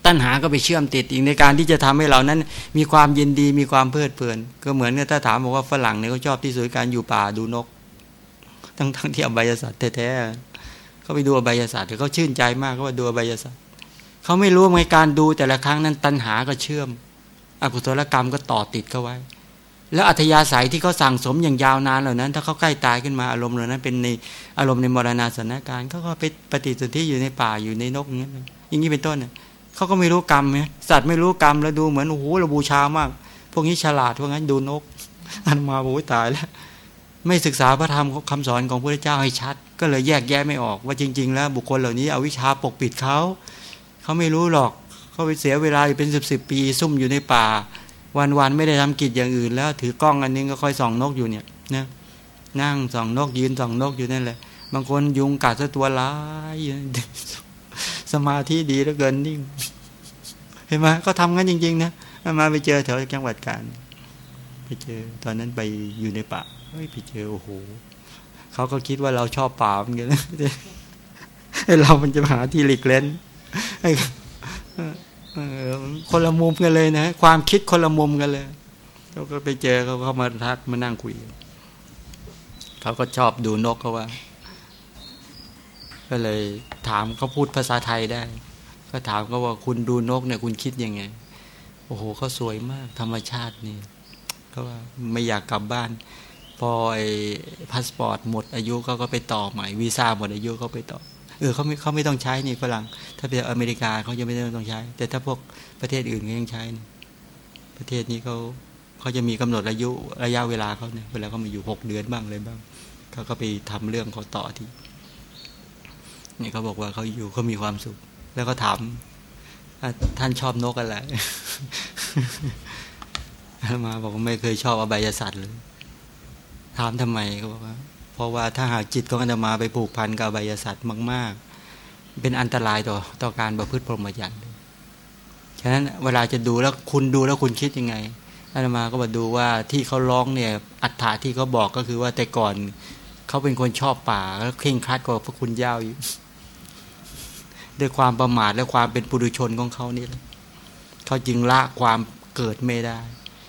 ตัณหาก็ไปเชื่อมติดอีกในการที่จะทำให้เรานั้น มีความยินดีมีความเพลิดเพลิน ก็เหมือนเนี่ยถ้าถามบอกว่าฝรั่งเนี่ยเขาชอบที่สุดการอยู่ป่าดูนก ทั้งทั้งที่อบายศาสตร์แท้ๆเขาไปดูอบายศาสตร์เขาชื่นใจมากเขาว่าดูอบายศาสตร์เขาไม่รู้ในการดูแต่ละครั้งนั้นตัณหาก็เชื่อม อกุศลกรรมก็ต่อติดเข้าไว้ แล้วอัธยาศัยที่เขาสั่งสมอย่างยาวนานเหล่านั้น ถ้าเขาใกล้ตายขึ้นมาอารมณ์เหล่านั้น เป็นในอารมณ์ในมรณาสถานการณ์เขาก็ไปปฏิสนธิอยู่ในป่าอยู่ในนกอย่างนี้อย่างนี้เป็นต้นเนี่ย เขาก็ไม่รู้กรรมไงสัตว์ไม่รู้กรรมแล้วดูเหมือนโอ้โหเราบูชามาก พวกนี้ฉลาดพวกนั้นดูนก อันมาโอ้ยตายแล้ว ไม่ศึกษาพระธรรมคำสอนของพระเจ้าให้ชัด ก็เลยแยกแยะไม่ออก ว่าจริง ๆ แล้ว บุคคลเหล่านี้เอาวิชาปกปิดเขาเขาไม่รู้หรอกเขาไปเสียเวลาเป็นสิบสิบปี ซุ่มอยู่ในป่า วันๆไม่ได้ทำกิจอย่างอื่น แล้ว ถือกล้องอันนึงก็คอยส่องนกอยู่เนี่ยนะนั่งส่องนกยืนส่องนกอยู่นั่นแหละ บางคนยุงกัดซะตัวร้ายสมาธิดีเหลือเกินนิ่ง ห็นไหมก็ทำงั้นจริงๆนะมาไปเจอแถวจังหวัดกาญไปเจอ ตอนนั้นไปอยู่ในป่าเฮ้ยไปเจอโอ้โหเขาก็คิดว่าเราชอบป่าเหมือนกันเรามันจะหาที่หลีกเล่นคนละมุมกันเลยนะ ความคิดคนละมุมกันเลยเขาก็ไปเจอเขาเขามาทักมานั่งคุยเขาก็ชอบดูนกเขาว่า ก็เลยถามเขาพูดภาษาไทยได้ ก็ถามเขาว่าคุณดูนกเนี่ยคุณคิดยังไง โอ้โหเขาสวยมาก ธรรมชาตินี่เขาว่าไม่อยากกลับบ้าน พอพอไอ้พาสปอร์ตหมดอายุเขาก็ไปต่อใหม่วีซ่าหมดอายุเขาไปต่อเออเขาไม่เขาไม่ต้องใช้นี่ฝรั่งถ้าเป็นอเมริกาเขาจะไม่ต้องใช้ แต่ถ้าพวกประเทศอื่นก็ยังใช้ประเทศนี้เขาเขาจะมีกำหนดอายุระยะเวลาเขาเนี่ยเวลาเขามาอยู่หกเดือนบ้างเลยบ้างเขาก็ไปทำเรื่องเขาต่อที่นี่เขาบอกว่าเขาอยู่เขามีความสุข แล้วก็ถามท่านชอบนกอะไรมาบอกว่าไม่เคยชอบอบายสัตว์เลยถามทำไมเขาบอกว่า เพราะว่าถ้าหากจิตของอาตมาไปผูกพันกับอบายสัตว์มาก ๆ เป็นอันตรายต่อต่อการประพฤติพรหมจรรย์ฉะนั้นเวลาจะดูแล้วคุณดูแล้วคุณคิดยังไงอาตมาก็มาดูว่าที่เขาร้องเนี่ย อัฏฐาที่เขาบอกก็คือว่าแต่ก่อนเขาเป็นคนชอบป่าแล้วเข่งครัดกว่าพระคุณเจ้าอยู่ ด้วยความประมาทและความเป็นปุถุชนของเขานี่แหละเขาจึงละความเกิดไม่ได้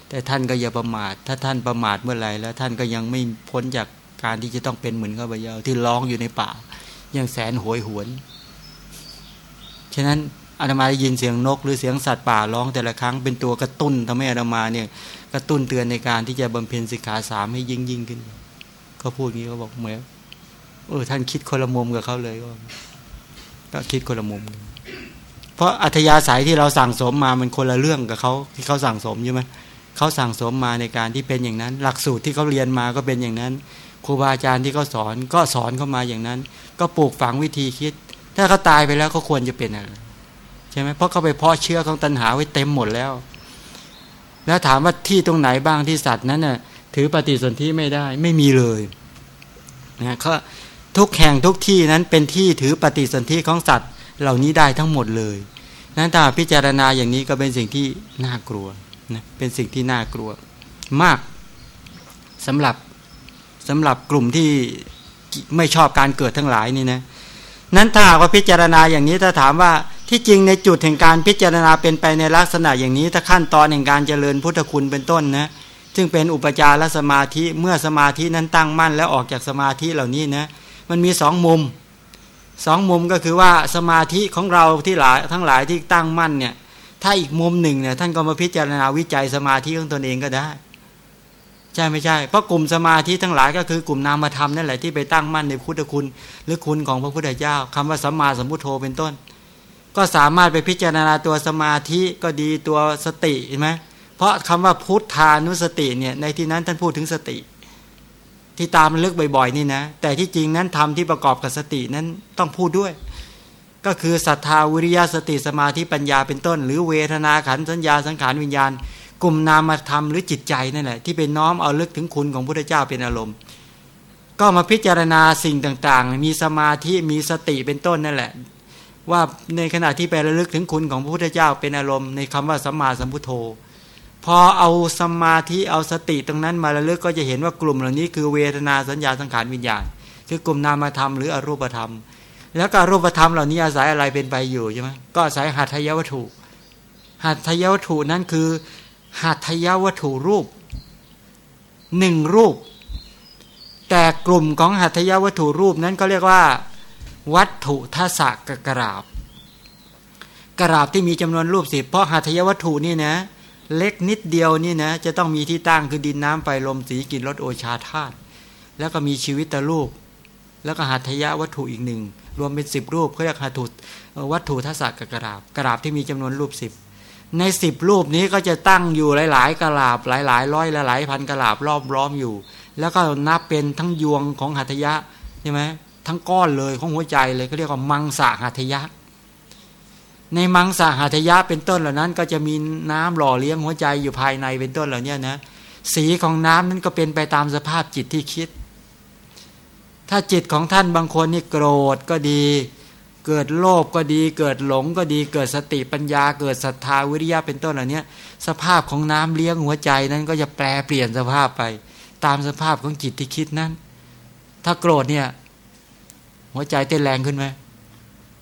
แต่ท่านก็อย่าประมาท ถ้าท่านประมาทเมื่อไหร่แล้ว ท่านก็ยังไม่พ้นจากการที่จะต้องเป็นเหมือนข้าพเจ้าที่ร้องอยู่ในป่ายังแสนโหยหวน ฉะนั้นอาตมาได้ยินเสียงนก หรือเสียงสัตว์ป่าร้องแต่ละครั้งเป็นตัวกระตุ้นทำให้อาตมาเนี่ยกระตุ้นเตือนในการที่จะบำเพ็ญสิกขาสามให้ยิ่งยิ่งขึ้นเขาพูดงี้เขาบอกเหมือนเออท่านคิดคนละมุมกับเขาเลยก็ ก็คิดคนละมุม เพราะอัธยาศัยที่เราสั่งสมมามันคนละเรื่องกับเขาที่เขาสั่งสมใช่ไหมเขาสั่งสมมาในการที่เป็นอย่างนั้น หลักสูตรที่เขาเรียนมาก็เป็นอย่างนั้นครูบาอาจารย์ที่เขาสอนก็สอนเข้ามาอย่างนั้น ก็ปลูกฝังวิธีคิด ถ้าเขาตายไปแล้วเขาควรจะเป็นอะไรใช่ไหมเพราะเขาไปเพาะเชื้อของตัณหาไว้เต็มหมดแล้ว แล้วถามว่าที่ตรงไหนบ้างที่สัตว์นั้นน่ะถือปฏิสนธิไม่ได้ไม่มีเลยนะเขา ทุกแห่งทุกที่นั้นเป็นที่ถือปฏิสนธิของสัตว์ เหล่านี้ได้ทั้งหมดเลยนั้นถ้าพิจารณาอย่างนี้ก็เป็นสิ่งที่น่ากลัวนะเป็นสิ่งที่น่ากลัว มากสำหรับสำหรับกลุ่มที่ไม่ชอบการเกิดทั้งหลายนี่นะนั้นถ้าว่าพิจารณาอย่างนี้ถ้าถามว่าที่จริงในจุดแห่งการพิจารณาเป็นไปในลักษณะอย่างนี้ ถ้าขั้นตอนแห่งการเจริญพุทธคุณเป็นต้นนะซึ่งเป็นอุปจารสมาธิเมื่อสมาธินั้นตั้งมั่นแล้วออกจากสมาธิเหล่านี้นะ มันมีสองมุมสองมุมก็คือว่าสมาธิของเราที่หลายทั้งหลายที่ตั้งมั่นเนี่ย ถ้าอีกมุมหนึ่งเนี่ยท่านก็มาพิจารณาวิจัยสมาธิของตนเองก็ได้ ใช่ไม่ใช่เพราะกลุ่มสมาธิทั้งหลายก็คือกลุ่มนามธรรมนั่นแหละที่ไปตั้งมั่นในพุทธคุณ หรือคุณของพระพุทธเจ้าคำว่าสัมมาสัมพุทโธเป็นต้น ก็สามารถไปพิจารณาตัวสมาธิก็ดีตัวสติเห็นไหมเพราะคำว่าพุทธานุสติเนี่ยในที่นั้นท่านพูดถึงสติ ที่ตามลึกบ่อยๆ นี่นะ แต่ที่จริงนั้นทำที่ประกอบกับสตินั้นต้องพูดด้วย ก็คือศรัทธาวิริยะสติสมาธิปัญญาเป็นต้น หรือเวทนาขันสัญญาสังขารวิญญาณ กลุ่มนามธรรมหรือจิตใจนั่นแหละที่เป็นน้อมเอาลึกถึงคุณของพระเจ้าเป็นอารมณ์ ก็มาพิจารณาสิ่งต่างๆ มีสมาธิมีสติเป็นต้นนั่นแหละ ว่าในขณะที่ไประลึกถึงคุณของพระพุทธเจ้าเป็นอารมณ์ในคำว่าสัมมาสัมพุทโธ พอเอาสมาธิเอาสติตรงนั้นมาระลึกก็จะเห็นว่ากลุ่มเหล่านี้คือเวทนาสัญญาสังขารวิญญาณ คือกลุ่มนามธรรมหรืออรูปธรรม แล้วก็รูปธรรมเหล่านี้อาศัยอะไรเป็นไปอยู่ใช่ไหมก็อาศัยหัตถยวัตถุ หัตถยวัตถุนั้นคือหัตถยวัตถุรูปหนึ่งรูป แต่กลุ่มของหัตถยวัตถุรูปนั้นก็เรียกว่า วัตถุทัศกกราบ กราบที่มีจำนวนรูปสิบเพราะหัตถยวัตถุนี่นะ เล็กนิดเดียวนี่นะจะต้องมีที่ตั้งคือดินน้ำไฟลมสีกินรสโอชาธาตุแล้วก็มีชีวิตตรูปแล้วก็หัตถยะวัตถุอีกหนึ่ง รวมเป็นสิบรูปเขาเรียกหัตถุวัตถุทัศกกระราบกระราบที่มีจำนวนรูปสิบในสิบรูปนี้ก็จะตั้งอยู่หลาย ๆกระราบหลายๆร้อยหลายพันกระราบรอบล้อมอยู่ แล้วก็นับเป็นทั้งยวงของหัตถยะใช่ไหมทั้งก้อนเลยของหัวใจเลยเขาเรียกว่ามังสะหัตถยะ ในมังสาหัตยะเป็นต้นเหล่านั้น ก็จะมีน้ำหล่อเลี้ยงหัวใจอยู่ภายในเป็นต้นเหล่านี้นะสีของน้ำนั้นก็เป็นไปตามสภาพจิตที่คิด ถ้าจิตของท่านบางคนนี่โกรธก็ดี เกิดโลภก็ดี เกิดหลงก็ดี เกิดสติปัญญา เกิดศรัทธาวิริยะเป็นต้นเหล่านี้สภาพของน้ำเลี้ยงหัวใจนั้นก็จะแปลเปลี่ยนสภาพไป ตามสภาพของจิตที่คิดนั้น ถ้าโกรธเนี่ย หัวใจเต้นแรงขึ้นไหม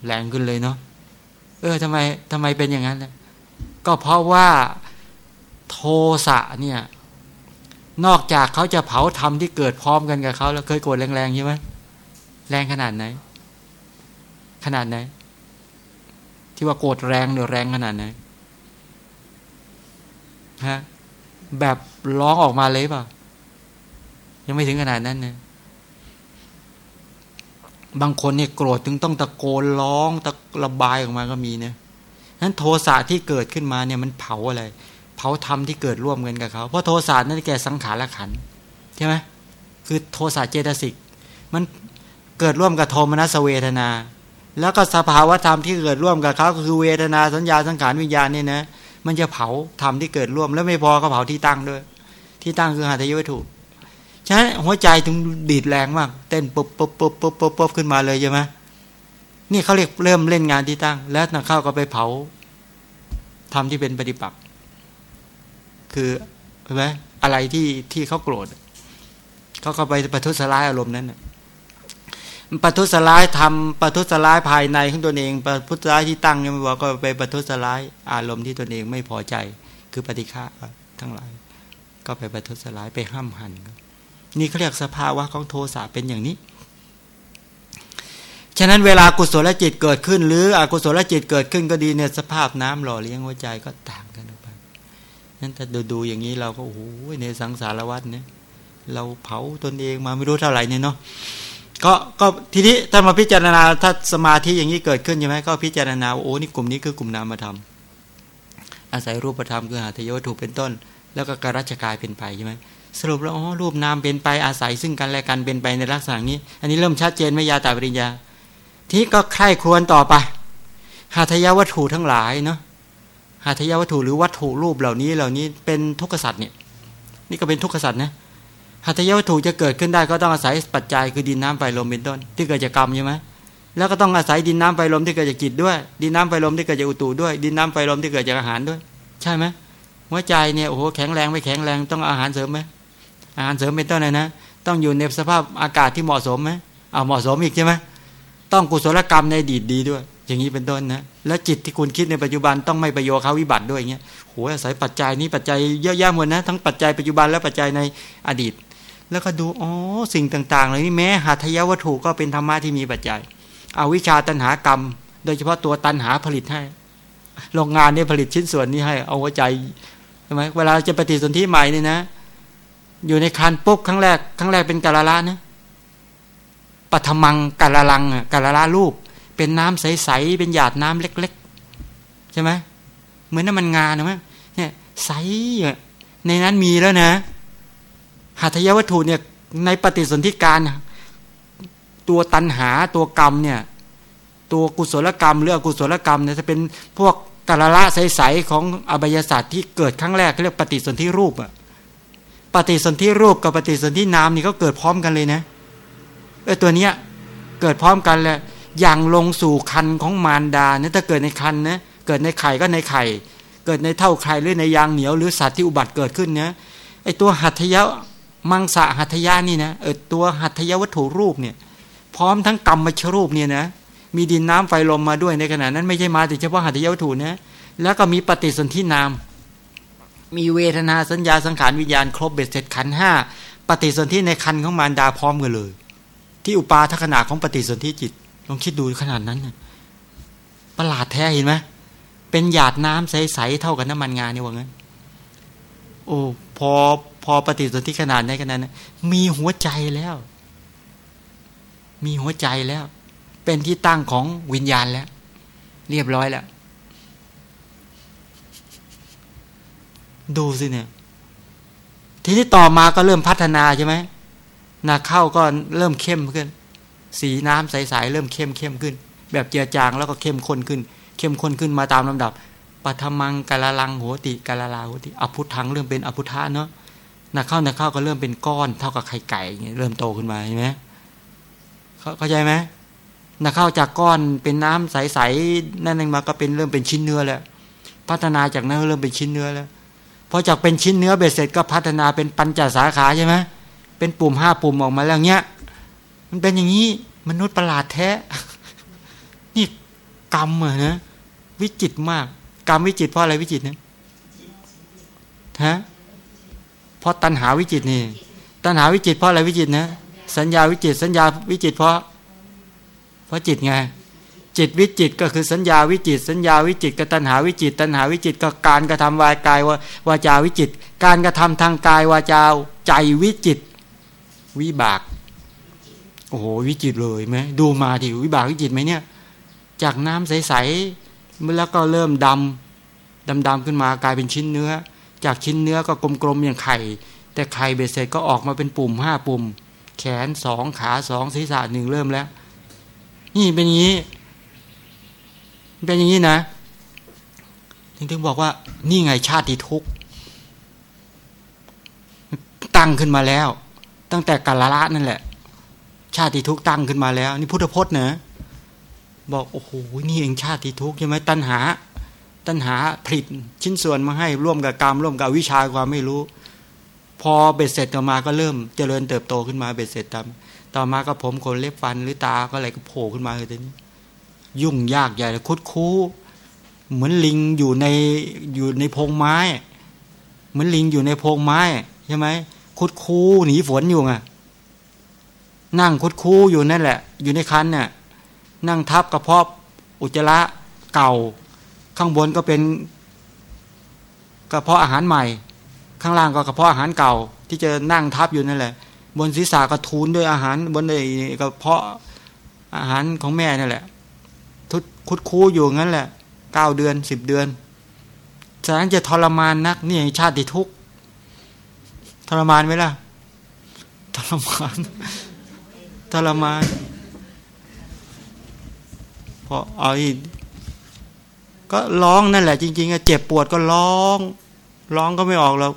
แรงขึ้นเลยเนาะ เออทำไมทำไมเป็นอย่างนั้นนะก็เพราะว่าโทสะเนี่ย นอกจากเขาจะเผาธรรมที่เกิดพร้อมกันกับเขาแล้วเคยโกรธแรงๆใช่ไหมแรงขนาดไหน ขนาดไหน ที่ว่าโกรธแรงหรือแรงขนาดไหนฮะแบบร้องออกมาเลยป่ะยังไม่ถึงขนาดนั้นนะ บางคนเนี่ยโกรธถึงต้องตะโกนร้องตะระบายออกมาก็มีเนี่ยนั้นโทสะที่เกิดขึ้นมาเนี่ยมันเผาอะไร เผาธรรมที่เกิดร่วมกันกับเขาเพราะโทสะนั่นแก่สังขารขันใช่ไหมคือโทสะเจตสิก มันเกิดร่วมกับโทมนัสเวทนา แล้วก็สภาวะธรรมที่เกิดร่วมกับเขาคือเวทนาสัญญาสังขารวิญญาณเนี่ยนะมันจะเผาธรรมที่เกิดร่วม แล้วไม่พอก็เผาที่ตั้งด้วย ที่ตั้งคือหาทยวัตถุ ฉะนั้นหัวใจถึงดีดแรงมาก เต้นปุ๊บปุ๊บปุ๊บปุ๊บปุ๊บปุ๊บขึ้นมาเลยใช่ไหมนี่เขาเรียกเริ่มเล่นงานที่ตั้ง แล้วนักเข้าก็ไปเผาทำที่เป็นปฏิปักษ์คือเห็นไหมอะไรที่ที่เขาโกรธเขาก็ไปประทุษร้ายอารมณ์นั้นประทุษร้ายทำประทุษร้ายภายในของตัวเองประทุษร้ายที่ตั้งยังไม่บอกก็ไปประทุษร้ายอารมณ์ที่ตัวเองไม่พอใจ คือปฏิฆาทั้งหลาย ก็ไปประทุษร้ายไปห้ามหัน นี่เขาเรียกสภาวะของโทสะเป็นอย่างนี้ ฉะนั้นเวลากุศลจิตเกิดขึ้น หรืออกุศลจิตเกิดขึ้นก็ดีเนี่ยสภาพน้ำหล่อเลี้ยงหัวใจก็ต่างกันออกไปนั้นถ้าดูดูอย่างนี้เราก็โอ้โหในสังสารวัฏเนี่ยเราเผาตนเองมาไม่รู้เท่าไหร่เนี่ยเนาะก็ก็ทีนี้ถ้ามาพิจารณาถ้าสมาธิอย่างนี้เกิดขึ้นใช่ไหมก็พิจารณาโอ้นี่กลุ่มนี้คือกลุ่มนามธรรมอาศัยรูปธรรมคือหาทยวัตถุเป็นต้น แล้วก็การัชกายเป็นไปใช่ไหม สรุปแล้วอ๋อรูปนามเป็นไปอาศัยซึ่งกันและกันเป็นไปในลักษณะนี้ อันนี้เริ่มชัดเจนไม่ยาตาปริญญา ที่ก็ใคร่ครวญต่อไปหาทยวัตถุทั้งหลายเนาะหาทยวัตถุหรือวัตถุรูปเหล่านี้เหล่านี้เป็นทุกขสัตว์เนี่ยนี่ก็เป็นทุกขสัตว์นะหัตถยวัตถุจะเกิดขึ้นได้ก็ต้องอาศัยปัจจัยคือดินน้ำไฟลมเป็นต้น ที่เกิดจากกรรมใช่ไหมแล้วก็ต้องอาศัยดินน้ำไฟลมที่เกิดจากจิตด้วย ดินน้ำไฟลมที่เกิดจากอุตุด้วย ดินน้ำไฟลมที่เกิดจากอาหารด้วย ใช่ไหมหัวใจเนี่ยโอ้โหแข็งแรงไม่แข็งแรงต้องอาหารเสริมไหม อาหารเสริมเป็นต้นเลยนะ ต้องอยู่ในสภาพอากาศที่เหมาะสมไหมเอาเหมาะสมอีกใช่ไหมต้องกุศลกรรมในดีดีด้วย อย่างนี้เป็นต้นนะแล้วจิตที่คุณคิดในปัจจุบันต้องไม่ประโยชน์เขาวิบัติด้วยอย่างเงี้ยโหอาศัยปัจจัยนี้ปัจจัยเยอะแยะหมดนะ ทั้งปัจจัยปัจจุบันและปัจจัยในอดีต แล้วก็ดูอ๋อสิ่งต่างๆเหล่านี้แม้หัตยวัตถุก็เป็นธรรมะที่มีปัจจัยเอาวิชาตัณหากรรม โดยเฉพาะตัวตัณหาผลิตให้โรงงานเนี่ยผลิตชิ้นส่วนนี้ให้ เอาหัวใจใช่ไหมเวลาจะปฏิสนธิใหม่เนี่ยนะ อยู่ในคันปุ๊บครั้งแรกครั้งแรกเป็นกาลาละนะปัทมังกาลาลังกาลาละรูป เป็นน้ำใสๆเป็นหยาดน้ำเล็กๆใช่ไหมเหมือนน้ำมันงานะมั้ยเนี่ยใสในนั้นมีแล้วนะหัตถยวัตถุเนี่ยในปฏิสนธิการ ตัวตันหาตัวกรรมเนี่ย ตัวกุศลกรรมหรืออกุศลกรรมเนี่ยจะเป็นพวกกาละใสๆของอบายศาสตร์ที่เกิดครั้งแรกเรียกปฏิสนธิรูปอะ ปฏิสนธิรูปกับปฏิสนธินามนี่ก็เกิดพร้อมกันเลยนะเออตัวเนี้ยเกิดพร้อมกันแหละอย่างลงสู่คันของมารดาเนี่ยถ้าเกิดในคันนะเกิดในไข่ก็ในไข่ เกิดในเท่าไข่หรือในยางเหนียวหรือสัตว์ที่อุบัติเกิดขึ้นเนี่ยไอตัวหัตถยะมังสะหัตถยานี่นะเออตัวหัตถยวัตถุรูปเนี่ยพร้อมทั้งกรรมมชรูปเนี่ยนะมีดินน้ำไฟลมมาด้วยในขณะนั้นไม่ใช่มาแต่เฉพาะหัตถยวัตถุนะแล้วก็มีปฏิสนธินาม มีเวทนาสัญญาสังขารวิญญาณครบเบ็ดเสร็จขันห้าปฏิสนธิในคันของมารดาพร้อมกันเลย ที่อุปาทขณะของปฏิสนธิจิตลองคิดดูขนาดนั้นนะประหลาดแท้เห็นไหมเป็นหยาดน้ำใสๆเท่ากับน้ำมันงาเนี่ยว่างั้น โอ้พอพอปฏิสนธิขนาดในขนาดนั้นมีหัวใจแล้ว มีหัวใจแล้ว เป็นที่ตั้งของวิญญาณแล้ว เรียบร้อยแล้ว ดูสิเนี่ย ทีนี้ต่อมาก็เริ่มพัฒนาใช่ไหมนาเข้าก็เริ่มเข้มขึ้น สีน้ำใสๆเริ่มเข้มเข้มขึ้น แบบเจือจางแล้วก็เข้มข้นขึ้น เข้มข้นขึ้นมาตามลำดับปัทมังกาลาลังโหติกาลาลาโหติอภุทังเริ่มเป็นอภุทาเนาะนักเข้านักเข้าก็เริ่มเป็นก้อนเท่ากับไข่ไก่เริ่มโตขึ้นมาใช่ไหมเข้าใจไหมนักเข้าจากก้อนเป็นน้ำใสๆนั่นเองมาก็เป็นเริ่มเป็นชิ้นเนื้อแล้ว พัฒนาจากนั้นเริ่มเป็นชิ้นเนื้อแล้ว พอจากเป็นชิ้นเนื้อเบ็ดเสร็จก็พัฒนาเป็นปัญจสาขาใช่ไหมเป็นปุ่มห้าปุ่มออกมาแล้วเนี้ย มันเป็นอย่างนี้มนุษย์ประหลาดแท้ นี่กรรมเหรอนะวิจิตมาก กรรมวิจิตเพราะอะไรวิจิตเนี่ยฮะเพราะตัณหาวิจิตนี่ ตัณหาวิจิตเพราะอะไรวิจิตนะสัญญาวิจิต สัญญาวิจิตเพราะ เพราะจิตไง จิตวิจิตก็คือสัญญาวิจิต สัญญาวิจิตกัตัณหาวิจิต ตัณหาวิจิตก็การกระทำวายกายวาวาจาวิจิต การกระทำทางกายวาจาใจวิจิต วิบาก โอ้โหวิจิตเลยไหมดูมาที่วิบากวิจิตไหมเนี่ย จากน้ำใสๆแล้วก็เริ่มดำดำๆขึ้นมากลายเป็นชิ้นเนื้อ จากชิ้นเนื้อก็กลมๆอย่างไข่ แต่ไข่เบสเสร็จก็ออกมาเป็นปุ่มห้าปุ่ม แขนสองขาสองศีรษะหนึ่งเริ่มแล้ว นี่เป็นอย่างนี้ เป็นอย่างนี้นะถึงบอกว่า นี่ไงชาติทุกข์ตั้งขึ้นมาแล้ว ตั้งแต่กาลละนั่นแหละ ชาติทุกข์ตั้งขึ้นมาแล้ว นี่พุทธพจน์เนะบอกโอ้โหนี่เองชาติทุกข์ใช่ไหมตัณหา ตัณหาผลิตชิ้นส่วนมาให้ร่วมกับกรรมร่วมกับวิชาความไม่รู้ พอเบ็ดเสร็จต่อมาก็เริ่มเจริญเติบโตขึ้นมาเบ็ดเสร็จตามต่อมาก็ผมขนเล็บฟันหรือตาก็อะไรก็โผล่ขึ้นมาเลยทีนี้ ยุ่งยากใหญ่คุดคู้ เหมือนลิงอยู่ในอยู่ในพงไม้ เหมือนลิงอยู่ในพงไม้ใช่ไหมคุดคู้หนีฝนอยู่ไงนั่งคุดคู้อยู่นั่นแหละ อยู่ในคันเนี่ยนั่งทับกระเพาะอุจจาระเก่า ข้างบนก็เป็นกระเพาะอาหารใหม่ ข้างล่างก็กระเพาะอาหารเก่า ที่จะนั่งทับอยู่นั่นแหละ บนศีรษะก็ทูลด้วยอาหารบนในกระเพาะอาหารของแม่นั่นแหละ คุดคู้อยู่งั้นแหละเก้าเดือนสิบเดือนฉะนั้นจะทรมานนักนี่ชาติทุกข์ทรมานไหมล่ะทรมานทรมานพอเอาอีกก็ร้องนั่นแหละ จริงๆเจ็บปวดก็ร้องร้องก็ไม่ออกแล้ว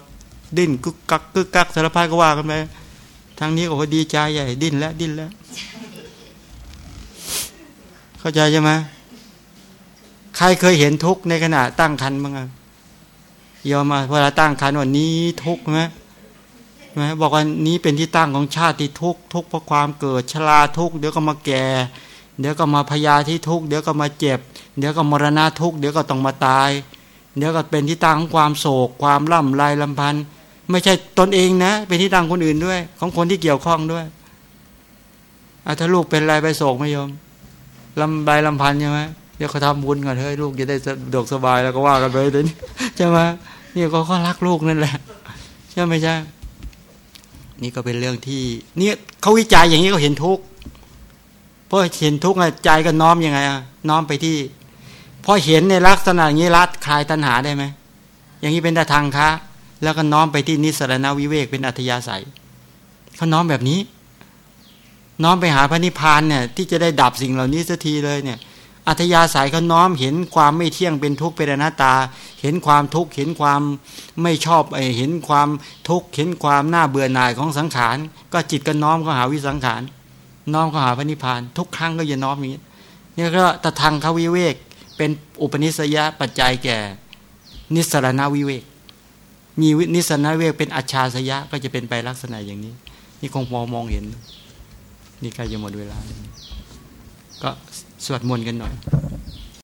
ดิ้นกึกกักกึกกักสารพัดก็ว่ากันไปทางนี้ก็ดีใจใหญ่ดิ้นแล้วดิ้นแล้ว เข้าใจใช่ไหมใครเคยเห็นทุกข์ในขณะตั้งคันบ้างอะยอมมาเวลาตั้งคันวันนี้ทุกข์ไหมไหมบอกว่านี้เป็นที่ตั้งของชาติที่ทุกข์ทุกข์เพราะความเกิดชราทุกข์เดี๋ยวก็มาแก่ เดี๋ยวก็มาพยาที่ทุกข์เดี๋ยวก็มาเจ็บ เดี๋ยวก็มรณะทุกข์เดี๋ยวก็ต้องมาตาย เดี๋ยวก็เป็นที่ตั้งของความโศก ความล่ำไรลำพันธ์ไม่ใช่ตนเองนะ เป็นที่ตั้งคนอื่นด้วย ของคนที่เกี่ยวข้องด้วยอาถ้าลูกเป็นไรไปโศกไม่ยอม ลำไรลำพันใช่ไหมเดี๋ยวเขาทำบุญก่อนเฮ้ยลูกจะได้สะดวกสบายแล้วก็ว่ากันไปเลยใช่ไหมนี่ก็เขารักลูกนั่นแหละใช่ไหมใช่นี่ก็เป็นเรื่องที่นี่เขาวิจัยอย่างนี้ก็เห็นทุกข์เพราะเห็นทุกข์ใจก็น้อมยังไงอะน้อมไปที่พอเห็นในลักษณะอย่างนี้รัดคลายตัณหาได้ไหมอย่างนี้เป็นตาทางคะแล้วก็น้อมไปที่นิสรณวิเวกเป็นอัธยาศัยเขาน้อมแบบนี้ น้อมไปหาพระนิพพานเนี่ยที่จะได้ดับสิ่งเหล่านี้สักทีเลยเนี่ยอัธยาศัยเขาน้อมเห็นความไม่เที่ยงเป็นทุกข์เป็นอนัตตา เห็นความทุกข์เห็นความไม่ชอบเห็นความทุกข์เห็นความน่าเบื่อหน่ายของสังขาร ก็จิตก็น้อมเข้าหาวิสังขาร น้อมเข้าหาพระนิพพาน ทุกครั้งก็จะน้อมอย่างนี้นี่ก็ตะทางเขาวิเวก เป็นอุปนิสัยปัจจัยแก่ นิสรณวิเวก มีนิสรณวิเวกเป็นอัจฉริยะก็จะเป็นไปลักษณะอย่างนี้ นี่คงพอมองเห็น นี่ใกล้จะหมดเวลา ก็สวดมนต์กันหน่อย